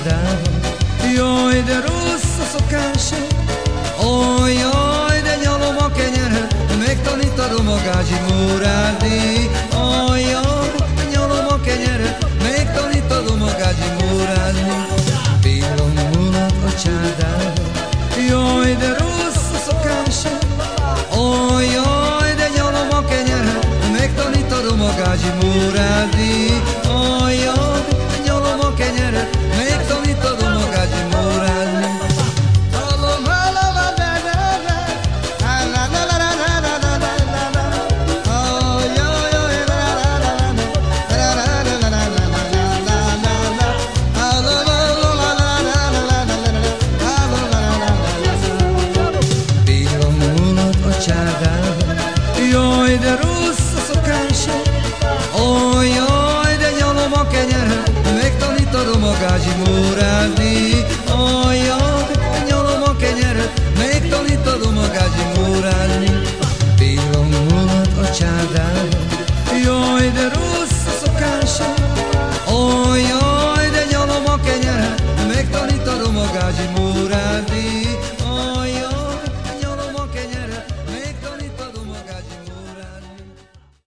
csodával Jaj, de rossz a szokása Ó, jaj, de nyalom a kenyerem. Megtanítadom a gázsi mórádni Ó, jaj, de nyalom a kenyerem. Megtanítadom a gázsi mórádni Pillan mulat a csádával Jaj, de rossz a szokása Ó, jaj, de nyalom a kenyerem. Megtanítadom a gázsi mórádni de rossz a szokásom Ó, de nyalom a kenyeret Megtanítodom a gázsi mórázni